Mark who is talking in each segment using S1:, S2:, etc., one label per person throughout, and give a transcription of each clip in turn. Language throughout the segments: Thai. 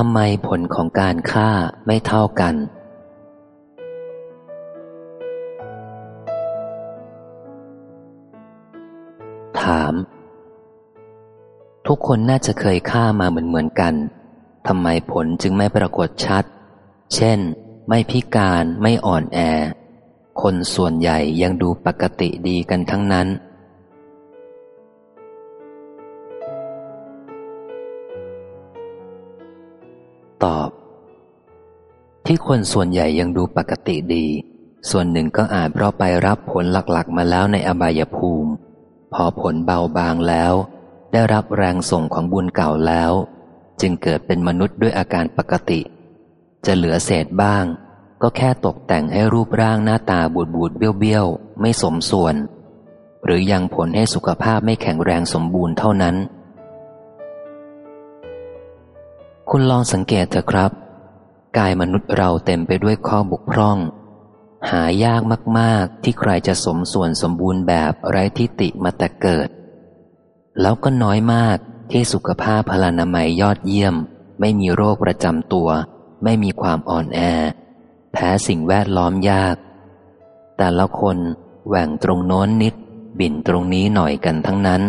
S1: ทำไมผลของการฆ่าไม่เท่ากัน ถาม ทุกคนน่าจะเคยฆ่ามาเหมือนเหมือนกัน ทำไมผลจึงไม่ปรากฏชัด เช่น ไม่พิการไม่อ่อนแอ คนส่วนใหญ่ยังดูปกติดีกันทั้งนั้น ตอบ ที่คนส่วนใหญ่ยังดูปกติดี ส่วนหนึ่งก็อาจเพราะไปรับผลหลักๆ มาแล้วในอบายภูมิ พอผลเบาบางแล้ว ได้รับแรงส่งของบุญเก่าแล้ว จึงเกิดเป็นมนุษย์ด้วยอาการปกติ จะเหลือเศษบ้าง ก็แค่ตกแต่งให้รูปร่างหน้าตาบูดบูดเบี้ยวเบี้ยวไม่สมส่วน หรือยังผลให้สุขภาพไม่แข็งแรงสมบูรณ์เท่านั้น คุณลองสังเกตเถอะครับ กายมนุษย์เราเต็มไปด้วยข้อบกพร่อง หายากมาก ๆ ที่ใครจะสมส่วนสมบูรณ์แบบไร้ทิฏฐิมาแต่เกิด แล้วก็น้อยมากที่สุขภาพพลานามัยยอดเยี่ยม ไม่มีโรคประจำตัว ไม่มีความอ่อนแอ แพ้สิ่งแวดล้อมยาก แต่ละคนแหว่งตรงโน้นนิด บิ่นตรงนี้หน่อยกันทั้งนั้น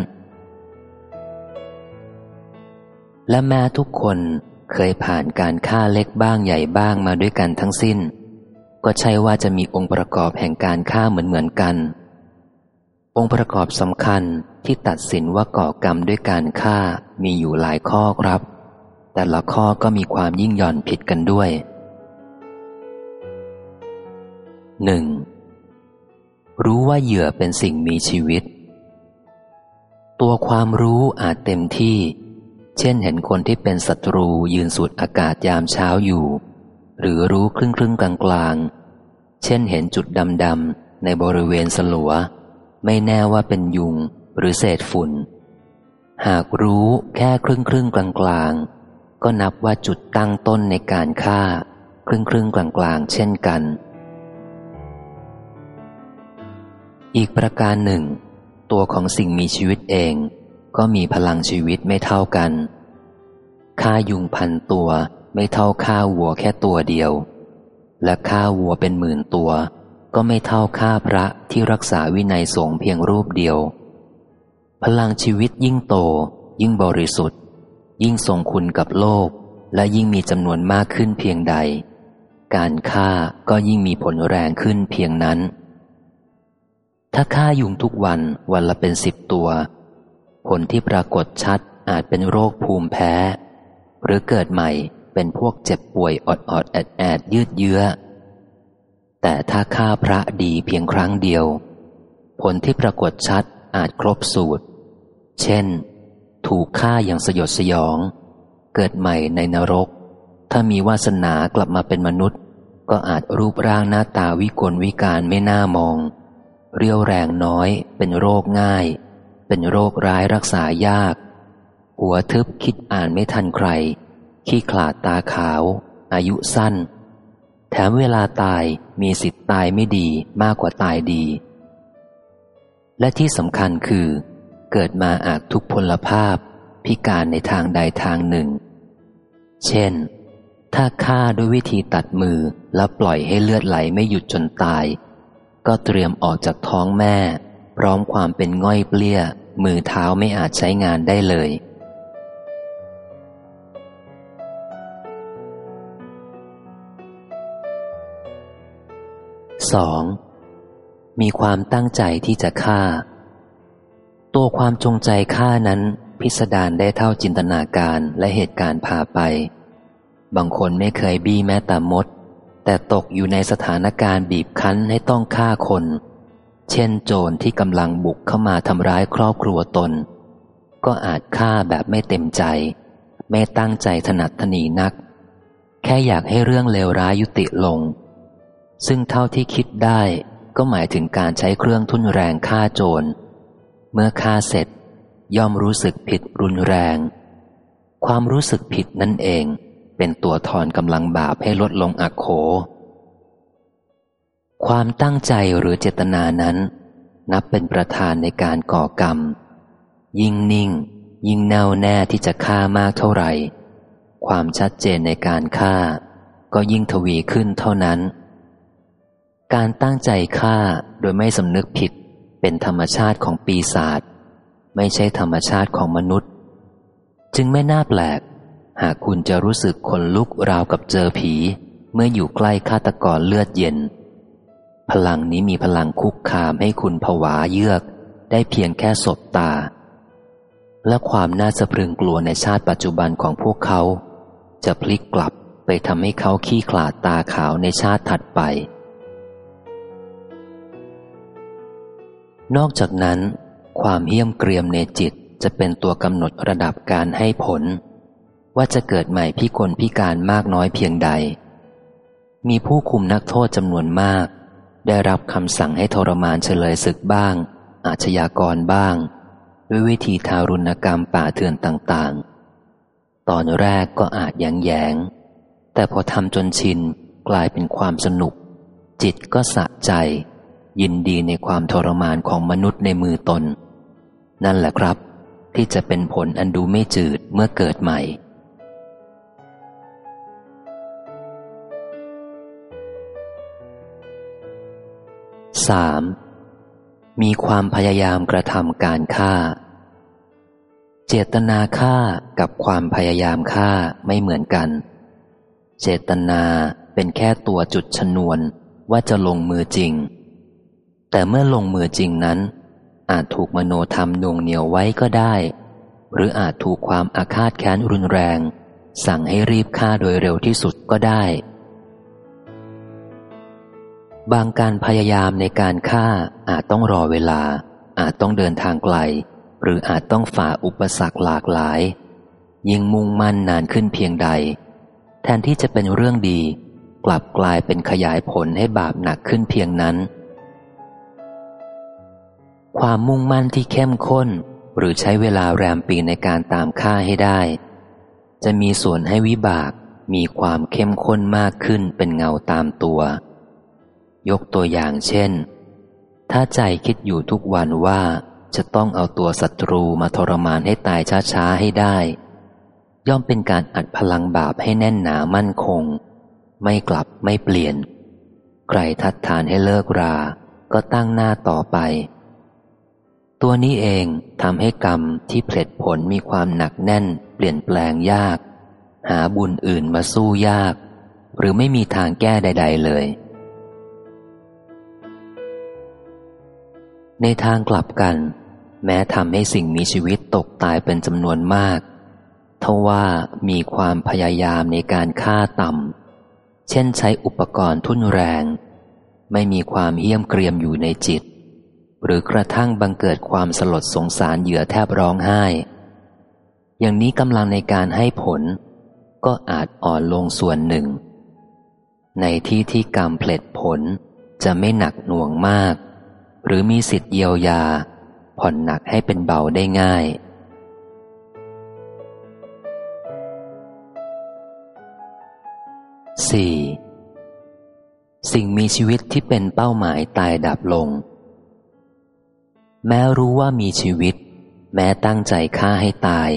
S1: และแม้ทุกคนเคยผ่านการฆ่าเล็กบ้างใหญ่บ้างมาด้วยกันทั้งสิ้น ก็ใช่ว่าจะมีองค์ประกอบแห่งการฆ่าเหมือนเหมือนกัน องค์ประกอบสำคัญที่ตัดสินว่าก่อกรรมด้วยการฆ่ามีอยู่หลายข้อครับ แต่ละข้อก็มีความยิ่งย่อนผิดกันด้วยหนึ่งรู้ว่าเหยื่อเป็นสิ่งมีชีวิต ตัวความรู้อาจเต็มที่ เช่นเห็นคนที่เป็นศัตรูยืนสูดอากาศยามเช้าอยู่ หรือรู้ครึ่งครึ่งกลางกลางเช่นเห็นจุดดำดำในบริเวณสลัว ไม่แน่ว่าเป็นยุงหรือเศษฝุ่น หากรู้แค่ครึ่งครึ่งกลางกลางก็นับว่าจุดตั้งต้นในการฆ่า ครึ่งครึ่งกลางกลางเช่นกัน อีกประการหนึ่ง ตัวของสิ่งมีชีวิตเอง ก็มีพลังชีวิตไม่เท่ากันฆ่ายุงพันตัวไม่เท่าฆ่าวัวแค่ตัวเดียว และฆ่าวัวเป็นหมื่นตัว ก็ไม่เท่าฆ่าพระที่รักษาวินัยสงเพียงรูปเดียว พลังชีวิตยิ่งโต ยิ่งบริสุทธิ์ ยิ่งทรงคุณกับโลก และยิ่งมีจำนวนมากขึ้นเพียงใด การฆ่าก็ยิ่งมีผลแรงขึ้นเพียงนั้น ถ้าฆ่ายุงทุกวันวันละเป็นสิบตัว ผลที่ปรากฏชัดอาจเป็นโรคภูมิแพ้ หรือเกิดใหม่เป็นพวกเจ็บป่วยอดอดแอดแอดยืดเยื้อ แต่ถ้าฆ่าพระดีเพียงครั้งเดียว ผลที่ปรากฏชัดอาจครบสูตร เช่น ถูกฆ่าอย่างสยดสยอง เกิดใหม่ในนรก ถ้ามีวาสนากลับมาเป็นมนุษย์ ก็อาจรูปร่างหน้าตาวิกลวิการไม่น่ามอง เรียวแรงน้อยเป็นโรคง่าย เป็นโรคร้ายรักษายาก หัวทึบคิดอ่านไม่ทันใคร ขี้ขลาดตาขาว อายุสั้น แถมเวลาตายมีสิทธิ์ตายไม่ดีมากกว่าตายดี และที่สำคัญคือ เกิดมาอาจทุกพลภาพ พิการในทางใดทางหนึ่ง เช่น ถ้าฆ่าด้วยวิธีตัดมือแล้วปล่อยให้เลือดไหลไม่หยุดจนตาย ก็เตรียมออกจากท้องแม่ พร้อมความเป็นง่อยเปลี้ย มือเท้าไม่อาจใช้งานได้เลย 2. มีความตั้งใจที่จะฆ่า ตัวความจงใจฆ่านั้น พิสดารได้เท่าจินตนาการและเหตุการณ์พาไป บางคนไม่เคยบี้แม้แต่มด แต่ตกอยู่ในสถานการณ์บีบคั้นให้ต้องฆ่าคน เช่นโจรที่กำลังบุกเข้ามาทำร้ายครอบครัวตน ก็อาจฆ่าแบบไม่เต็มใจ ไม่ตั้งใจถนัดถนีนัก แค่อยากให้เรื่องเลวร้ายยุติลง ซึ่งเท่าที่คิดได้ก็หมายถึงการใช้เครื่องทุนแรงฆ่าโจร เมื่อฆ่าเสร็จ ย่อมรู้สึกผิดรุนแรง ความรู้สึกผิดนั่นเอง เป็นตัวถอนกำลังบาปให้ลดลงอักโข ความตั้งใจหรือเจตนานั้น นับเป็นประธานในการก่อกรรม ยิ่งนิ่ง ยิ่งแน่วแน่ที่จะฆ่ามากเท่าไหร่ ความชัดเจนในการฆ่า ก็ยิ่งทวีขึ้นเท่านั้น การตั้งใจฆ่าโดยไม่สำนึกผิดเป็นธรรมชาติของปีศาจไม่ใช่ธรรมชาติของมนุษย์ จึงไม่น่าแปลก หากคุณจะรู้สึกขนลุกราวกับเจอผี เมื่ออยู่ใกล้ฆาตกรเลือดเย็น พลังนี้มีพลังคุกคามให้คุณผวาเยือก ได้เพียงแค่สบตา และความน่าสะพรึงกลัวในชาติปัจจุบันของพวกเขา จะพลิกกลับไปทำให้เขาขี้ขลาดตาขาวในชาติถัดไป นอกจากนั้น ความเหี้ยมเกรียมในจิตจะเป็นตัวกำหนดระดับการให้ผล ว่าจะเกิดใหม่พิกลพิการมากน้อยเพียงใด มีผู้คุมนักโทษจำนวนมาก ได้รับคำสั่งให้ทรมานเฉลยศึกบ้าง อาชญากรบ้าง ด้วยวิธีทารุณกรรมป่าเถื่อนต่างๆ ตอนแรกก็อาจยังแยง แต่พอทำจนชินกลายเป็นความสนุก จิตก็สะใจ ยินดีในความทรมานของมนุษย์ในมือตน นั่นแหละครับ ที่จะเป็นผลอันดูไม่จืดเมื่อเกิดใหม่ 3. มีความพยายามกระทำการฆ่า เจตนาฆ่ากับความพยายามฆ่าไม่เหมือนกัน เจตนาเป็นแค่ตัวจุดชนวนว่าจะลงมือจริง แต่เมื่อลงมือจริงนั้น อาจถูกมโนธรรมนวงเหนียวไว้ก็ได้ หรืออาจถูกความอาฆาตแค้นรุนแรง สั่งให้รีบฆ่าโดยเร็วที่สุดก็ได้ บางการพยายามในการฆ่าอาจต้องรอเวลา อาจต้องเดินทางไกล หรืออาจต้องฝ่าอุปสรรคหลากหลาย ยิ่งมุ่งมั่นนานขึ้นเพียงใด แทนที่จะเป็นเรื่องดี กลับกลายเป็นขยายผลให้บาปหนักขึ้นเพียงนั้น ความมุ่งมั่นที่เข้มข้น หรือใช้เวลาแรมปีในการตามค่าให้ได้ จะมีส่วนให้วิบากมีความเข้มข้นมากขึ้นเป็นเงาตามตัว ยกตัวอย่างเช่น ถ้าใจคิดอยู่ทุกวันว่าจะต้องเอาตัวศัตรูมาทรมานให้ตายช้าๆให้ได้ ย่อมเป็นการอัดพลังบาปให้แน่นหนามั่นคง ไม่กลับไม่เปลี่ยน ใครทัดทานให้เลิกรา ก็ตั้งหน้าต่อไป ตัวนี้เองทำให้กรรมที่ผลดผลมีความหนักแน่น เปลี่ยนแปลงยาก หาบุญอื่นมาสู้ยาก หรือไม่มีทางแก้ใด ๆ เลย ในทางกลับกัน แม้ทำให้สิ่งมีชีวิตตกตายเป็นจำนวนมากทว่ามีความพยายามในการฆ่าต่ำ เช่นใช้อุปกรณ์ทุ่นแรง ไม่มีความเหี้ยมเกรียมอยู่ในจิต หรือกระทั่งบังเกิดความสลดสงสารเหยื่อแทบร้องไห้ อย่างนี้กำลังในการให้ผล ก็อาจอ่อนลงส่วนหนึ่ง ในที่ที่กรรมเพลิดผลจะไม่หนักหน่วงมาก หรือมีสิทธิ์เยียวยา ผ่อนหนักให้เป็นเบาได้ง่าย 4. สิ่งมีชีวิตที่เป็นเป้าหมายตายดับลง แม้รู้ว่ามีชีวิต แม้ตั้งใจฆ่าให้ตาย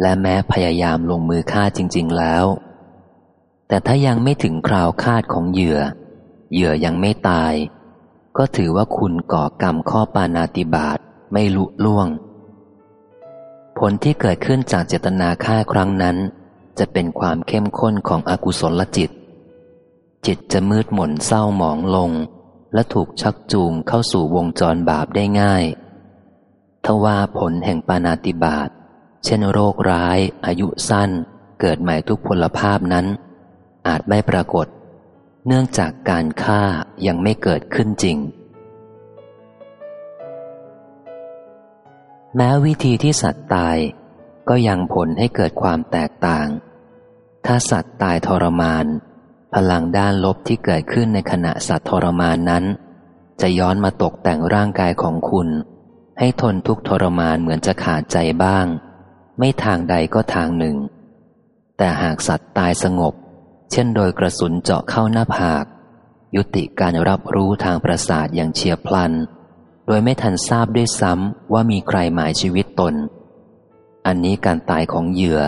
S1: และแม้พยายามลงมือฆ่าจริง ๆ แล้ว แต่ถ้ายังไม่ถึงคราวคาดของเหยื่อ เหยื่อยังไม่ตาย ก็ถือว่าคุณก่อกรรมข้อปานาติบาตไม่ลุล่วง ผลที่เกิดขึ้นจากเจตนาฆ่าครั้งนั้น จะเป็นความเข้มข้นของอกุศลจิต จิตจะมืดหม่นเศร้าหมองลง และถูกชักจูงเข้าสู่วงจรบาปได้ง่าย ทว่าผลแห่งปานาติบาตเช่นโรคร้าย อายุสั้น เกิดใหม่ทุกพลภาพนั้น อาจไม่ปรากฏ เนื่องจากการฆ่ายังไม่เกิดขึ้นจริง แม้วิธีที่สัตว์ตายก็ยังผลให้เกิดความแตกต่าง ถ้าสัตว์ตายทรมาน พลังด้านลบที่เกิดขึ้นในขณะสัตว์ทรมานนั้น จะย้อนมาตกแต่งร่างกายของคุณ ให้ทนทุกทรมานเหมือนจะขาดใจบ้าง ไม่ทางใดก็ทางหนึ่ง แต่หากสัตว์ตายสงบ เช่นโดยกระสุนเจาะเข้าหน้าผาก ยุติการรับรู้ทางประสาทอย่างเฉียบพลัน โดยไม่ทันทราบด้วยซ้ำว่ามีใครหมายชีวิตตน อันนี้การตายของเหยื่อ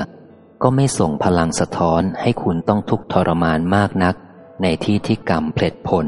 S1: ก็ไม่ส่งพลังสะท้อนให้คุณต้องทุกข์ทรมานมากนัก ในที่ที่กรรมเพลิดผล